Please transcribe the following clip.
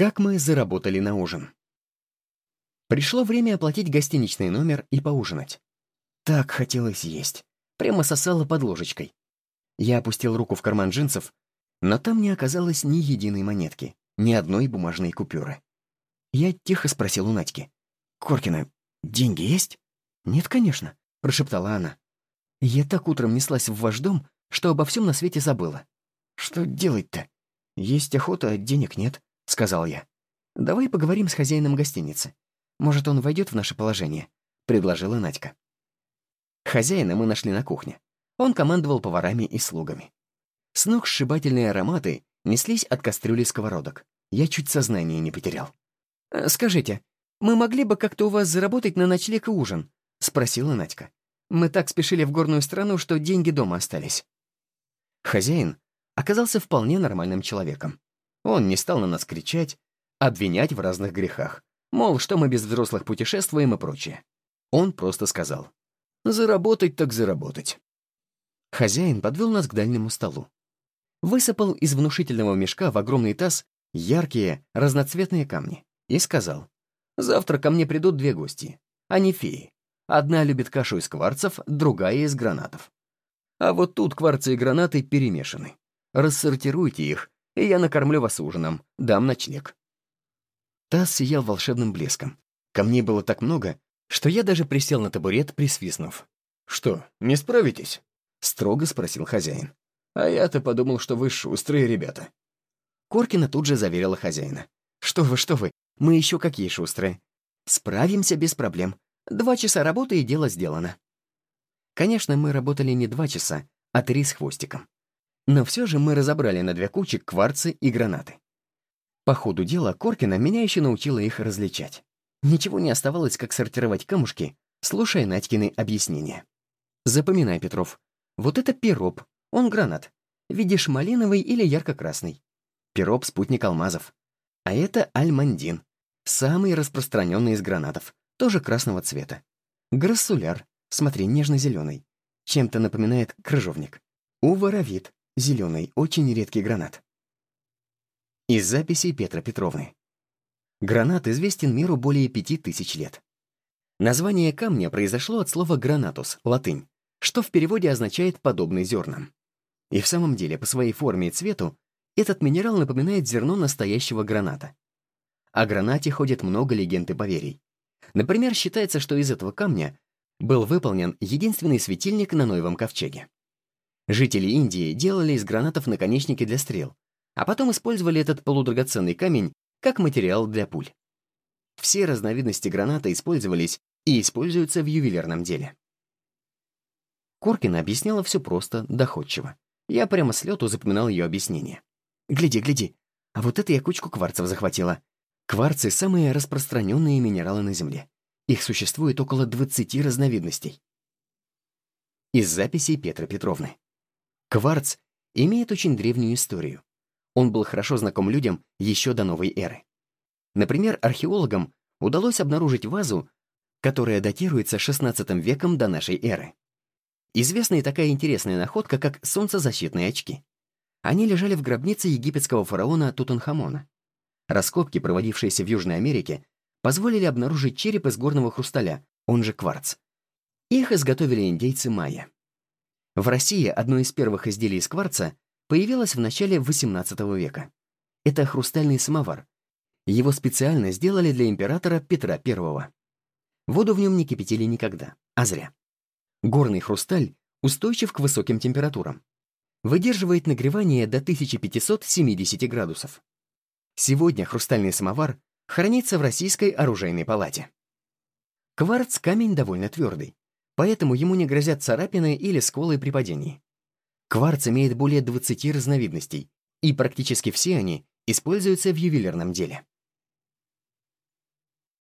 Как мы заработали на ужин? Пришло время оплатить гостиничный номер и поужинать. Так хотелось есть. Прямо сосало под ложечкой. Я опустил руку в карман джинсов, но там не оказалось ни единой монетки, ни одной бумажной купюры. Я тихо спросил у Надьки. «Коркина, деньги есть?» «Нет, конечно», — прошептала она. «Я так утром неслась в ваш дом, что обо всем на свете забыла». «Что делать-то? Есть охота, а денег нет», — сказал я. «Давай поговорим с хозяином гостиницы. Может, он войдет в наше положение?» — предложила Надька. Хозяина мы нашли на кухне. Он командовал поварами и слугами. С ног сшибательные ароматы неслись от кастрюли сковородок. Я чуть сознание не потерял. «Э, «Скажите, мы могли бы как-то у вас заработать на ночлег и ужин?» — спросила Надька. «Мы так спешили в горную страну, что деньги дома остались». Хозяин оказался вполне нормальным человеком. Он не стал на нас кричать, обвинять в разных грехах. Мол, что мы без взрослых путешествуем и прочее. Он просто сказал. «Заработать так заработать». Хозяин подвел нас к дальнему столу. Высыпал из внушительного мешка в огромный таз яркие, разноцветные камни и сказал. «Завтра ко мне придут две гости. Они феи. Одна любит кашу из кварцев, другая из гранатов. А вот тут кварцы и гранаты перемешаны. Рассортируйте их, и я накормлю вас ужином, дам ночлег». Таз сиял волшебным блеском. Камней было так много, что я даже присел на табурет, присвистнув. «Что, не справитесь?» — строго спросил хозяин. «А я-то подумал, что вы шустрые ребята». Коркина тут же заверила хозяина. «Что вы, что вы, мы еще какие шустрые. Справимся без проблем. Два часа работы и дело сделано». Конечно, мы работали не два часа, а три с хвостиком. Но все же мы разобрали на две кучи кварцы и гранаты. По ходу дела Коркина меня еще научила их различать. Ничего не оставалось, как сортировать камушки, слушая Надькины объяснения. Запоминай, Петров. Вот это пироп, он гранат. Видишь, малиновый или ярко-красный. Пироп — спутник алмазов. А это альмандин, самый распространенный из гранатов, тоже красного цвета. Грассуляр, смотри, нежно-зеленый. Чем-то напоминает крыжовник. Уворовит, зеленый, очень редкий гранат. Из записей Петра Петровны. Гранат известен миру более пяти тысяч лет. Название камня произошло от слова «гранатус», латынь, что в переводе означает «подобный зернам». И в самом деле, по своей форме и цвету, этот минерал напоминает зерно настоящего граната. О гранате ходит много легенд и поверий. Например, считается, что из этого камня был выполнен единственный светильник на Ноевом ковчеге. Жители Индии делали из гранатов наконечники для стрел, а потом использовали этот полудрагоценный камень как материал для пуль. Все разновидности граната использовались и используются в ювелирном деле. Коркина объясняла все просто, доходчиво. Я прямо с лету запоминал ее объяснение. «Гляди, гляди, а вот это я кучку кварцев захватила. Кварцы — самые распространенные минералы на Земле. Их существует около 20 разновидностей. Из записей Петра Петровны. Кварц имеет очень древнюю историю. Он был хорошо знаком людям еще до новой эры. Например, археологам удалось обнаружить вазу, которая датируется XVI веком до нашей эры. Известна и такая интересная находка, как солнцезащитные очки. Они лежали в гробнице египетского фараона Тутанхамона. Раскопки, проводившиеся в Южной Америке, позволили обнаружить череп из горного хрусталя, он же кварц. Их изготовили индейцы майя. В России одно из первых изделий из кварца появилось в начале XVIII века. Это хрустальный самовар. Его специально сделали для императора Петра I. Воду в нем не кипятили никогда, а зря. Горный хрусталь устойчив к высоким температурам. Выдерживает нагревание до 1570 градусов. Сегодня хрустальный самовар хранится в Российской оружейной палате. Кварц — камень довольно твердый, поэтому ему не грозят царапины или сколы при падении. Кварц имеет более 20 разновидностей, и практически все они используются в ювелирном деле.